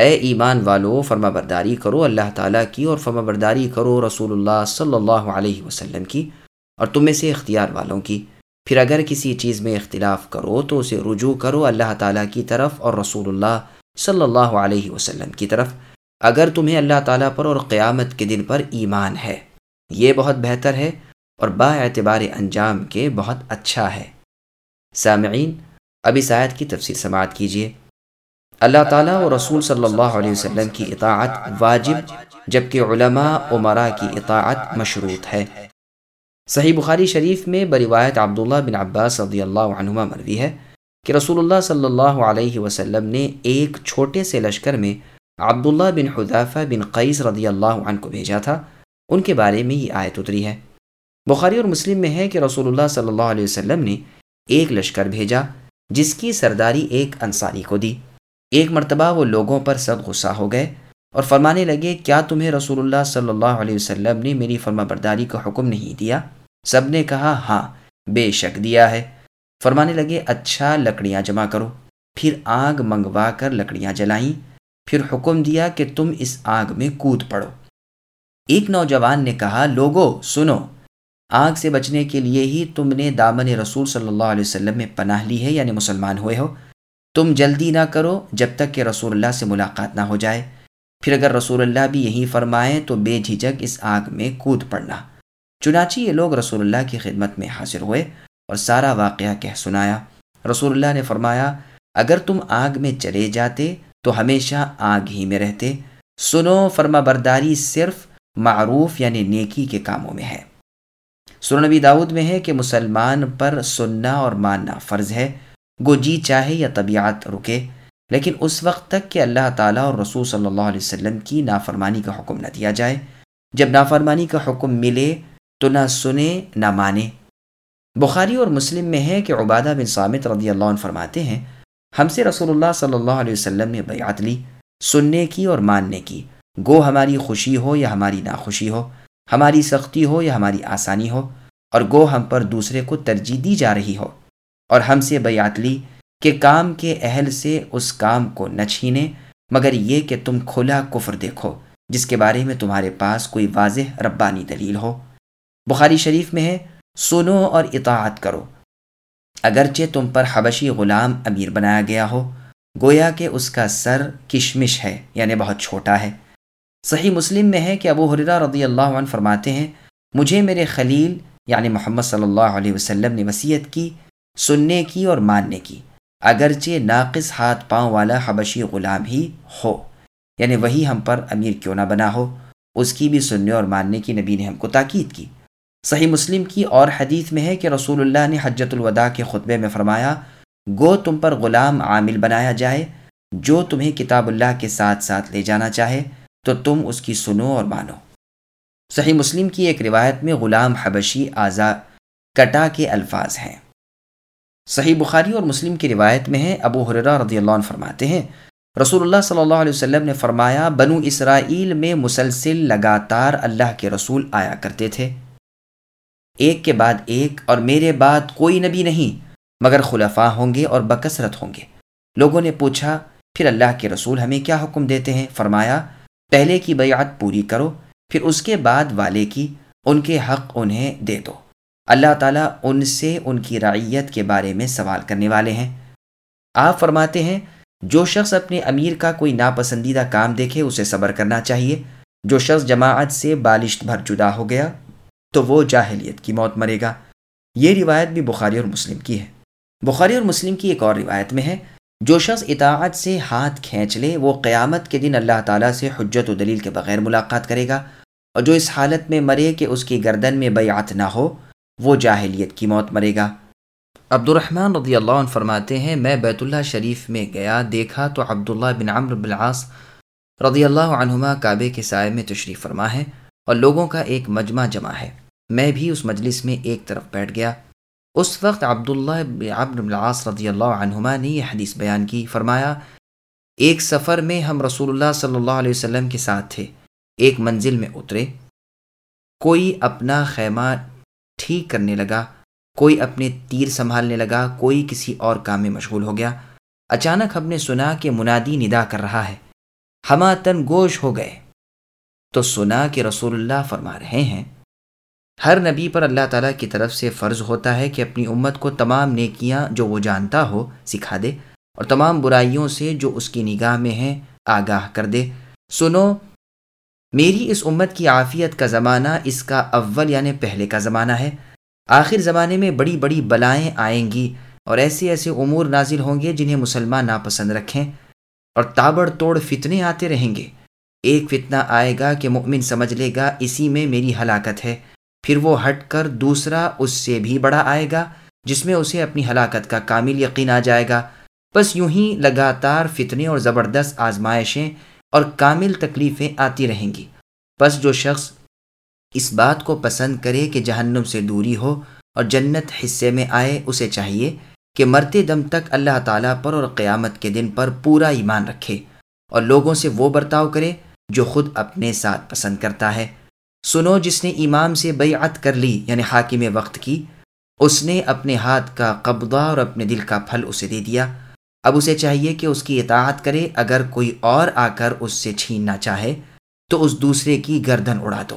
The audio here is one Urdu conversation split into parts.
اے ایمان والو فرما برداری کرو اللہ تعالیٰ کی اور فرما برداری کرو رسول اللہ صلی اللہ علیہ وسلم کی اور تم میں سے اختیار والوں کی۔ پھر اگر کسی چیز میں اختلاف کرو تو اسے رجوع کرو اللہ تعالیٰ کی طرف اور رسول اللہ صلی اللہ علیہ وسلم کی طرف۔ اگر تمہیں اللہ تعالیٰ پر اور قیامت کے دن پر ایمان ہے، یہ بہت بہتر ہے اور با اعتبار انجام کے بہت اچھا ہے۔ سامعین، اب اس آیت کی تفصیل سماعت کیجیے اللہ تعالیٰ و رسول صلی اللہ علیہ وسلم کی اطاعت واجب، جبکہ علماء عمرا کی اطاعت مشروط ہے۔ صحیح بخاری شریف میں بروایت عبداللہ بن عباس رضی اللہ عنہما مروی ہے کہ رسول اللہ صلی اللہ علیہ وسلم نے ایک چھوٹے سے لشکر میں عبداللہ بن حذافہ بن قیس رضی اللہ عنہ کو بھیجا تھا۔ ان کے بارے میں یہ آیت اتری ہے۔ بخاری اور مسلم میں ہے کہ رسول اللہ صلی اللہ علیہ وسلم نے ایک لشکر بھیجا، جس کی سرداری ایک انصاری کو دی۔ ایک مرتبہ وہ لوگوں پر سب غصہ ہو گئے اور فرمانے لگے، کیا تمہیں رسول اللہ صلی اللہ علیہ وسلم نے میری فرما برداری کا حکم نہیں دیا؟ سب نے کہا ہاں بے شک دیا ہے۔ فرمانے لگے اچھا لکڑیاں جمع کرو۔ پھر آگ منگوا کر لکڑیاں جلائیں۔ پھر حکم دیا کہ تم اس آگ میں کود پڑو۔ ایک نوجوان نے کہا، لوگو، سنو، آگ سے بچنے کے لیے ہی تم نے دامن رسول صلی اللہ علیہ وسلم میں پناہ لی ہے یعنی مسلمان ہوئے ہو۔ تم جلدی نہ کرو جب تک کہ رسول اللہ سے ملاقات نہ ہو جائے۔ پھر اگر رسول اللہ بھی یہی فرمائیں تو بے جھجک اس آگ میں کود پڑنا۔ چنانچہ یہ لوگ رسول اللہ کی خدمت میں حاضر ہوئے اور سارا واقعہ کہہ سنایا۔ رسول اللہ نے فرمایا، اگر تم آگ میں چلے جاتے تو ہمیشہ آگ ہی میں رہتے۔ سنو فرما برداری صرف معروف یعنی نیکی کے کاموں میں ہے۔ سنبی داود میں ہے کہ مسلمان پر سننا اور ماننا فرض ہے۔ گو جی چاہے یا طبیعت، رکے۔ لیکن اس وقت تک کہ اللہ تعالیٰ اور رسول صلی اللہ علیہ وسلم کی نافرمانی کا حکم نہ دیا جائے۔ جب نافرمانی کا حکم ملے تو نہ سنے، نہ مانے۔ بخاری اور مسلم میں ہے کہ عبادہ بن سامت رضی اللہ عنہ فرماتے ہیں، ہم سے رسول اللہ صلی اللہ علیہ وسلم نے بیعت لی، سننے کی اور ماننے کی۔ گو ہماری خوشی ہو یا ہماری ناخوشی ہو، ہماری سختی ہو یا ہماری آسانی ہو، اور گو ہم پر دوسرے کو ترجیح دی جا رہی ہو۔ اور ہم سے بیعت لی کہ کام کے اہل سے اس کام کو نہ چھینے، مگر یہ کہ تم کھلا کفر دیکھو، جس کے بارے میں تمہارے پاس کوئی واضح ربانی دلیل ہو۔ بخاری شریف میں ہے، سنو اور اطاعت کرو۔ اگرچہ تم پر حبشی غلام امیر بنایا گیا ہو، گویا کہ اس کا سر کشمش ہے یعنی بہت چھوٹا ہے۔ صحیح مسلم میں ہے کہ ابو حرا رضی اللہ عنہ فرماتے ہیں، مجھے میرے خلیل یعنی محمد صلی اللہ علیہ وسلم نے وصیت کی سننے کی اور ماننے کی۔ اگرچہ ناقص ہاتھ پاؤں والا حبشی غلام ہی ہو یعنی وہی ہم پر امیر کیوں نہ بنا ہو۔ اس کی بھی سننے اور ماننے کی نبی نے ہم کو تاکید کی۔ صحیح مسلم کی اور حدیث میں ہے کہ رسول اللہ نے حجت الوداع کے خطبے میں فرمایا، گو تم پر غلام عامل بنایا جائے، جو تمہیں کتاب اللہ کے ساتھ ساتھ لے جانا چاہے، تو تم اس کی سنو اور مانو۔ صحیح مسلم کی ایک روایت میں غلام حبشی آزا کٹا کے الفاظ ہیں۔ صحیح بخاری اور مسلم کی روایت میں ہے، ابو حرا رضی اللہ عنہ فرماتے ہیں، رسول اللہ صلی اللہ علیہ وسلم نے فرمایا، بنو اسرائیل میں مسلسل لگاتار اللہ کے رسول آیا کرتے تھے۔ ایک کے بعد ایک اور میرے بعد کوئی نبی نہیں، مگر خلفاء ہوں گے اور بکثرت ہوں گے۔ لوگوں نے پوچھا، پھر اللہ کے رسول ہمیں کیا حکم دیتے ہیں؟ فرمایا، پہلے کی بیعت پوری کرو، پھر اس کے بعد والے کی، ان کے حق انہیں دے دو۔ اللہ تعالیٰ ان سے ان کی رعیت کے بارے میں سوال کرنے والے ہیں۔ آپ فرماتے ہیں، جو شخص اپنے امیر کا کوئی ناپسندیدہ کام دیکھے، اسے صبر کرنا چاہیے۔ جو شخص جماعت سے بالشت بھر جدا ہو گیا، تو وہ جاہلیت کی موت مرے گا۔ یہ روایت بھی بخاری اور مسلم کی ہے۔ بخاری اور مسلم کی ایک اور روایت میں ہے، جو شخص اطاعت سے ہاتھ کھینچ لے، وہ قیامت کے دن اللہ تعالیٰ سے حجت و دلیل کے بغیر ملاقات کرے گا اور جو اس حالت میں مرے کہ اس کی گردن میں بیعت نہ ہو وہ جاہلیت کی موت مرے گا۔ عبد الرحمن رضی اللہ عنہ فرماتے ہیں، میں بیت اللہ شریف میں گیا، دیکھا تو عبداللہ بن عمر بن رضی اللہ عنہما کعبے کے سائے میں تشریف فرما ہے اور لوگوں کا ایک مجمع جمع ہے۔ میں بھی اس مجلس میں ایک طرف بیٹھ گیا۔ اس وقت عبداللہ عبد العاص رضی اللہ عنہما نے یہ حدیث بیان کی، فرمایا، ایک سفر میں ہم رسول اللہ صلی اللہ علیہ وسلم کے ساتھ تھے، ایک منزل میں اترے۔ کوئی اپنا خیمہ ٹھیک کرنے لگا، کوئی اپنے تیر سنبھالنے لگا، کوئی کسی اور کام میں مشغول ہو گیا۔ اچانک ہم نے سنا کہ منادی ندا کر رہا ہے۔ ہما تن گوش ہو گئے۔ تو سنا کہ رسول اللہ فرما رہے ہیں، ہر نبی پر اللہ تعالیٰ کی طرف سے فرض ہوتا ہے کہ اپنی امت کو تمام نیکیاں جو وہ جانتا ہو سکھا دے اور تمام برائیوں سے جو اس کی نگاہ میں ہیں آگاہ کر دے۔ سنو میری اس امت کی عافیت کا زمانہ اس کا اول یعنی پہلے کا زمانہ ہے۔ آخر زمانے میں بڑی بڑی بلائیں آئیں گی اور ایسے ایسے امور نازل ہوں گے جنہیں مسلمان ناپسند رکھیں اور تابڑ توڑ فتنے آتے رہیں گے۔ ایک فتنہ آئے گا کہ مؤمن سمجھ لے گا، اسی میں میری ہلاکت ہے۔ پھر وہ ہٹ کر دوسرا اس سے بھی بڑا آئے گا جس میں اسے اپنی ہلاکت کا کامل یقین آ جائے گا۔ بس یوں ہی لگاتار فتنے اور زبردست آزمائشیں اور کامل تکلیفیں آتی رہیں گی۔ بس جو شخص اس بات کو پسند کرے کہ جہنم سے دوری ہو اور جنت حصے میں آئے، اسے چاہیے کہ مرتے دم تک اللہ تعالیٰ پر اور قیامت کے دن پر پورا ایمان رکھے اور لوگوں سے وہ برتاؤ کرے جو خود اپنے ساتھ پسند کرتا ہے۔ سنو، جس نے امام سے بیعت کر لی یعنی حاکم وقت کی، اس نے اپنے ہاتھ کا قبضہ اور اپنے دل کا پھل اسے دے دیا۔ اب اسے چاہیے کہ اس کی اطاعت کرے، اگر کوئی اور آ کر اس سے چھیننا چاہے، تو اس دوسرے کی گردن اڑا دو۔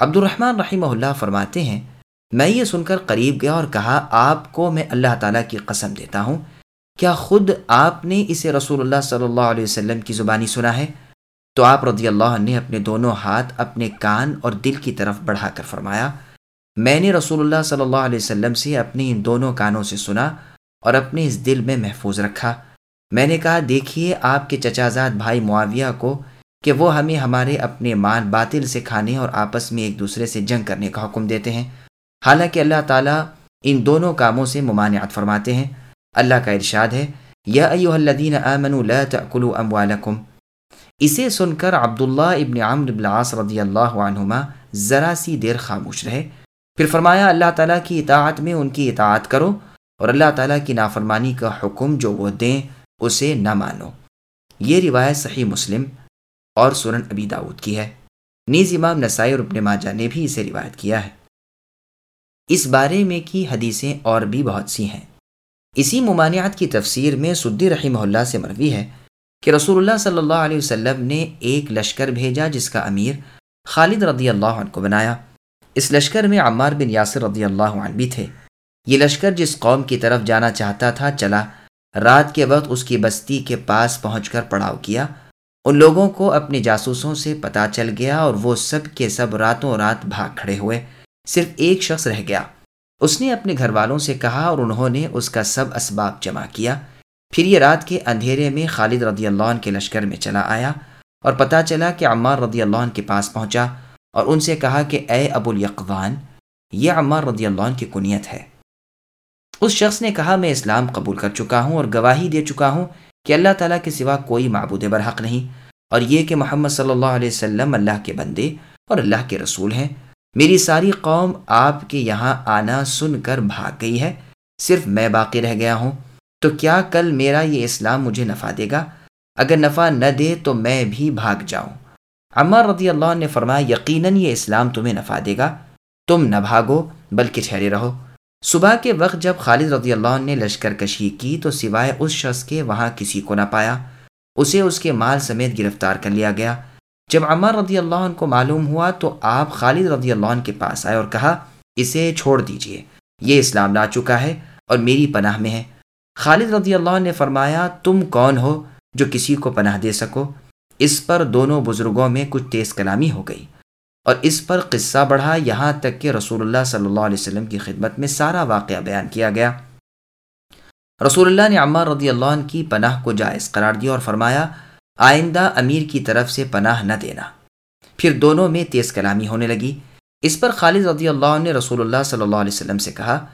عبد الرحمن رحمہ اللہ فرماتے ہیں، میں یہ سن کر قریب گیا اور کہا، آپ کو میں اللہ تعالیٰ کی قسم دیتا ہوں۔ کیا خود آپ نے اسے رسول اللہ صلی اللہ علیہ وسلم کی زبانی سنا ہے؟ تو آپ رضی اللہ نے اپنے دونوں ہاتھ اپنے کان اور دل کی طرف بڑھا کر فرمایا، میں نے رسول اللہ صلی اللہ علیہ وسلم سے اپنی ان دونوں کانوں سے سنا اور اپنے اس دل میں محفوظ رکھا۔ میں نے کہا، دیکھیے، آپ کے چچا زاد بھائی معاویہ کو کہ وہ ہمیں ہمارے اپنے مان باطل سے کھانے اور آپس میں ایک دوسرے سے جنگ کرنے کا حکم دیتے ہیں۔ حالانکہ اللہ تعالیٰ ان دونوں کاموں سے ممانعت فرماتے ہیں۔ اللہ کا ارشاد ہے، یا الذین آمنوا لا تأکلوا اموالکم اسے سن کر عبداللہ ابن عمر بن العاص رضی اللہ عنہما ذرا سی دیر خاموش رہے۔ پھر فرمایا، اللہ تعالیٰ کی اطاعت میں ان کی اطاعت کرو۔ اور اللہ تعالیٰ کی نافرمانی کا حکم جو وہ دیں، اسے نہ مانو۔ یہ روایت صحیح مسلم اور سورن ابی داود کی ہے۔ نیز امام نسائی اور ابن ماجہ نے بھی اسے روایت کیا ہے۔ اس بارے میں کی حدیثیں اور بھی بہت سی ہیں۔ اسی ممانعت کی تفسیر میں سدی رحمہ اللہ سے مروی ہے کہ رسول اللہ صلی اللہ علیہ وسلم نے ایک لشکر بھیجا جس کا امیر خالد رضی اللہ عنہ کو بنایا۔ اس لشکر میں عمار بن یاسر رضی اللہ عنہ بھی تھے۔ یہ لشکر جس قوم کی طرف جانا چاہتا تھا چلا، رات کے وقت اس کی بستی کے پاس پہنچ کر پڑاؤ کیا۔ ان لوگوں کو اپنے جاسوسوں سے پتہ چل گیا اور وہ سب کے سب راتوں رات بھاگ کھڑے ہوئے۔ صرف ایک شخص رہ گیا۔ اس نے اپنے گھر والوں سے کہا اور انہوں نے اس کا سب اسباب جمع کیا۔ پھر یہ رات کے اندھیرے میں خالد رضی اللہ عنہ کے لشکر میں چلا آیا اور پتہ چلا کہ عمار رضی اللہ عنہ کے پاس پہنچا اور ان سے کہا کہ، اے ابو الیقوان یہ عمار رضی اللہ عنہ کی کنیت ہے۔ اس شخص نے کہا، میں اسلام قبول کر چکا ہوں اور گواہی دے چکا ہوں کہ اللہ تعالیٰ کے سوا کوئی معبود برحق نہیں اور یہ کہ محمد صلی اللہ علیہ وسلم اللہ کے بندے اور اللہ کے رسول ہیں۔ میری ساری قوم آپ کے یہاں آنا سن کر بھاگ گئی ہے، صرف میں باقی رہ گیا ہوں۔ تو کیا کل میرا یہ اسلام مجھے نفع دے گا؟ اگر نفع نہ دے تو میں بھی بھاگ جاؤں۔ عمار رضی اللہ نے فرمایا، یقیناً یہ اسلام تمہیں نفع دے گا۔ تم نہ بھاگو، بلکہ ٹھہرے رہو۔ صبح کے وقت جب خالد رضی اللہ نے لشکر کشی کی تو سوائے اس شخص کے وہاں کسی کو نہ پایا۔ اسے اس کے مال سمیت گرفتار کر لیا گیا۔ جب عمار رضی اللہ عنہ کو معلوم ہوا تو آپ خالد رضی اللہ عنہ کے پاس آئے اور کہا، اسے چھوڑ دیجیے۔ یہ اسلام لا چکا ہے اور میری پناہ میں ہے۔ خالد رضی اللہ نے فرمایا، تم کون ہو جو کسی کو پناہ دے سکو؟ اس پر دونوں بزرگوں میں کچھ تیز کلامی ہو گئی۔ اور اس پر قصہ بڑھا، یہاں تک کہ رسول اللہ صلی اللہ علیہ وسلم کی خدمت میں سارا واقعہ بیان کیا گیا۔ رسول اللہ نے عمار رضی اللہ عنہ کی پناہ کو جائز قرار دیا اور فرمایا، آئندہ امیر کی طرف سے پناہ نہ دینا۔ پھر دونوں میں تیز کلامی ہونے لگی۔ اس پر خالد رضی اللہ عنہ نے رسول اللہ صلی اللہ علیہ وسلم سے کہا،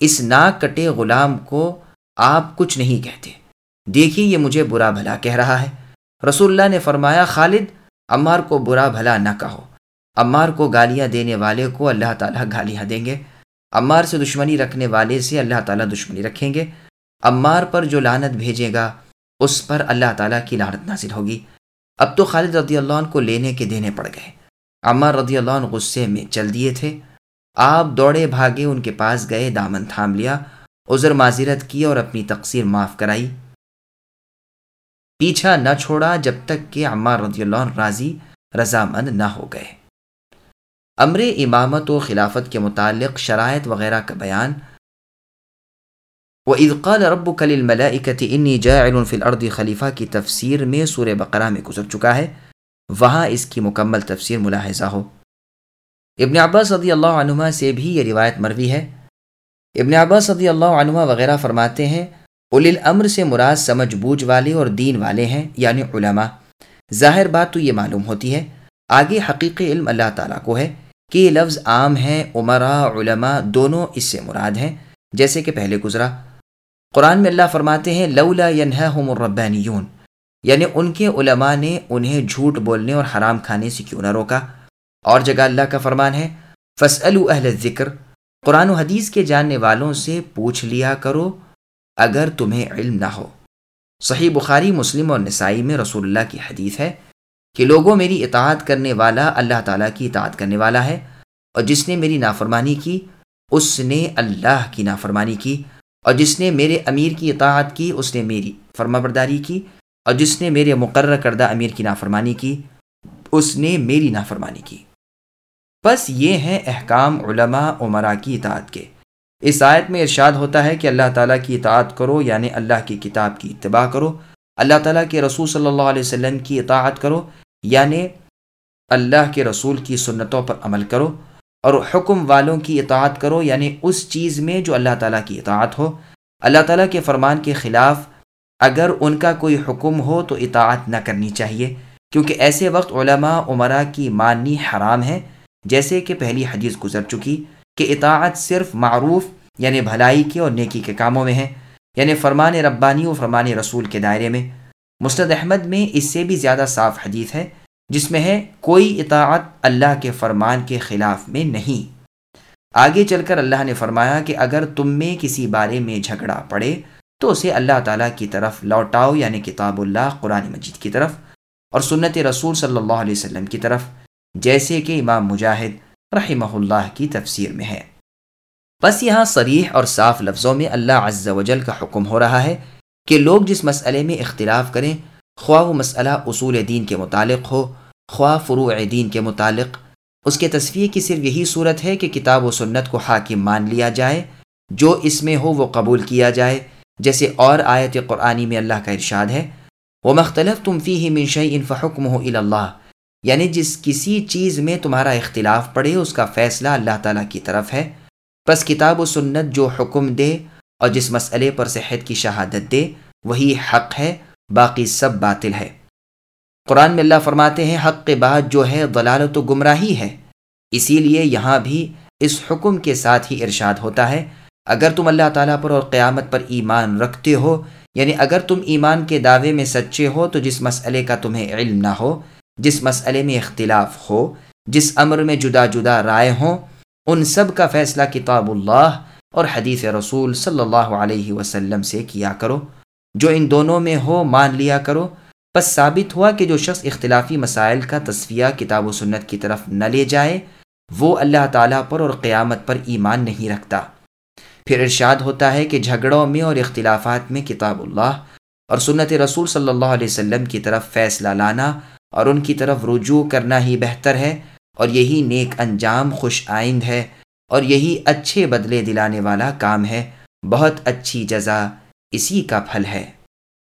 اس ناک کٹے غلام کو آپ کچھ نہیں کہتے۔ دیکھیے، یہ مجھے برا بھلا کہہ رہا ہے۔ رسول اللہ نے فرمایا، خالد، عمار کو برا بھلا نہ کہو۔ عمار کو گالیاں دینے والے کو اللہ تعالیٰ گالیاں دیں گے۔ عمار سے دشمنی رکھنے والے سے اللہ تعالیٰ دشمنی رکھیں گے۔ عمار پر جو لانت بھیجے گا، اس پر اللہ تعالیٰ کی لانت نازل ہوگی۔ اب تو خالد رضی اللہ عنہ کو لینے کے دینے پڑ گئے۔ عمار رضی اللہ عنہ غصے میں چل دیے تھے۔ آپ دوڑے بھاگے ان کے پاس گئے، دامن تھام لیا، عذر معذرت کی اور اپنی تقسیر معاف کرائی۔ پیچھا نہ چھوڑا جب تک کہ عمار رضی اللہ عنہ راضی، رضامند نہ ہو گئے۔ امر امامت و خلافت کے متعلق شرائط وغیرہ کا بیان۔ وہ عدقال رب کل الملاکت انی جاعل فی الارض خلیفہ کی تفسیر میں سور بقرہ میں گزر چکا ہے۔ وہاں اس کی مکمل تفسیر ملاحظہ ہو۔ ابن عباس صدی اللہ عنہ سے بھی یہ روایت مروی ہے۔ ابن عباس صدی اللہ عنہ وغیرہ فرماتے ہیں، اول الامر سے مراد سمجھ بوجھ والے اور دین والے ہیں یعنی علماء۔ ظاہر بات تو یہ معلوم ہوتی ہے، آگے حقیقی علم اللہ تعالیٰ کو ہے۔ کہ یہ لفظ عام ہیں عمرہ علماء، دونوں اس سے مراد ہیں۔ جیسے کہ پہلے گزرا۔ قرآن میں اللہ فرماتے ہیں، لولا ینہم الربانیون۔ یعنی ان کے علماء نے انہیں جھوٹ بولنے اور حرام کھانے سے کیوں نہ روکا۔ اور جگہ اللہ کا فرمان ہے فصل اہل ذکر قرآن و حدیث کے جاننے والوں سے پوچھ لیا کرو اگر تمہیں علم نہ ہو۔ صحیح بخاری، مسلم اور نسائی میں رسول اللہ کی حدیث ہے۔ کہ لوگوں میری اطاعت کرنے والا اللہ تعالیٰ کی اطاعت کرنے والا ہے اور جس نے میری نافرمانی کی، اس نے اللہ کی نافرمانی کی اور جس نے میرے امیر کی اطاعت کی، اس نے میری فرما برداری کی اور جس نے میرے مقرر کردہ امیر کی نافرمانی کی، اس نے میری نافرمانی کی۔ بس یہ ہیں احکام علماء عمرا کی اطاعت کے۔ اس آیت میں ارشاد ہوتا ہے کہ اللہ تعالیٰ کی اطاعت کرو یعنی اللہ کی کتاب کی اتباع کرو۔ اللہ تعالیٰ کے رسول صلی اللہ علیہ وسلم کی اطاعت کرو یعنی اللہ کے رسول کی سنتوں پر عمل کرو اور حکم والوں کی اطاعت کرو یعنی اس چیز میں جو اللہ تعالیٰ کی اطاعت ہو۔ اللہ تعالیٰ کے فرمان کے خلاف اگر ان کا کوئی حکم ہو تو اطاعت نہ کرنی چاہیے، کیونکہ ایسے وقت علماء عمرہ کی ماننی حرام ہے۔ جیسے کہ پہلی حدیث گزر چکی کہ اطاعت صرف معروف یعنی بھلائی کے اور نیکی کے کاموں میں ہے۔ یعنی فرمان ربانی و فرمان رسول کے دائرے میں۔ مستد احمد میں اس سے بھی زیادہ صاف حدیث ہے، جس میں ہے، کوئی اطاعت اللہ کے فرمان کے خلاف میں نہیں۔ آگے چل کر اللہ نے فرمایا کہ اگر تم میں کسی بارے میں جھگڑا پڑے، تو اسے اللہ تعالیٰ کی طرف لوٹاؤ یعنی کتاب اللہ، قرآن مجید کی طرف، اور سنت رسول صلی اللہ علیہ وسلم کی طرف، جیسے کہ امام مجاہد رحمہ اللہ کی تفسیر میں ہے۔ بس یہاں صریح اور صاف لفظوں میں اللہ عز و جل کا حکم ہو رہا ہے کہ لوگ جس مسئلے میں اختلاف کریں، خواہ و مسئلہ اصول دین کے متعلق ہو، خواہ فروع دین کے متعلق، اس کے تصویر کی صرف یہی صورت ہے کہ کتاب و سنت کو حاکم مان لیا جائے، جو اس میں ہو وہ قبول کیا جائے، جیسے اور آیت قرآنی میں اللہ کا ارشاد ہے وہ مختلف تم فی ہی منشی ان فحکم ہو اللہ یعنی جس کسی چیز میں تمہارا اختلاف پڑے، اس کا فیصلہ اللہ تعالیٰ کی طرف ہے۔ بس کتاب و سنت جو حکم دے اور جس مسئلے پر صحت کی شہادت دے، وہی حق ہے، باقی سب باطل ہے۔ قرآن میں اللہ فرماتے ہیں، حق کے بعد جو ہے ضلالت و گمراہی ہے۔ اسی لیے یہاں بھی اس حکم کے ساتھ ہی ارشاد ہوتا ہے، اگر تم اللہ تعالیٰ پر اور قیامت پر ایمان رکھتے ہو یعنی اگر تم ایمان کے دعوے میں سچے ہو، تو جس مسئلے کا تمہیں علم نہ ہو، جس مسئلے میں اختلاف ہو، جس امر میں جدا جدا رائے ہوں ان سب کا فیصلہ کتاب اللہ اور حدیث رسول صلی اللہ علیہ وسلم سے کیا کرو۔ جو ان دونوں میں ہو مان لیا کرو۔ بس ثابت ہوا کہ جو شخص اختلافی مسائل کا تصفیہ کتاب و سنت کی طرف نہ لے جائے، وہ اللہ تعالیٰ پر اور قیامت پر ایمان نہیں رکھتا۔ پھر ارشاد ہوتا ہے کہ جھگڑوں میں اور اختلافات میں کتاب اللہ اور سنت رسول صلی اللہ علیہ وسلم کی طرف فیصلہ لانا اور ان کی طرف رجوع کرنا ہی بہتر ہے۔ اور یہی نیک انجام خوش آئند ہے اور یہی اچھے بدلے دلانے والا کام ہے، بہت اچھی جزا اسی کا پھل ہے۔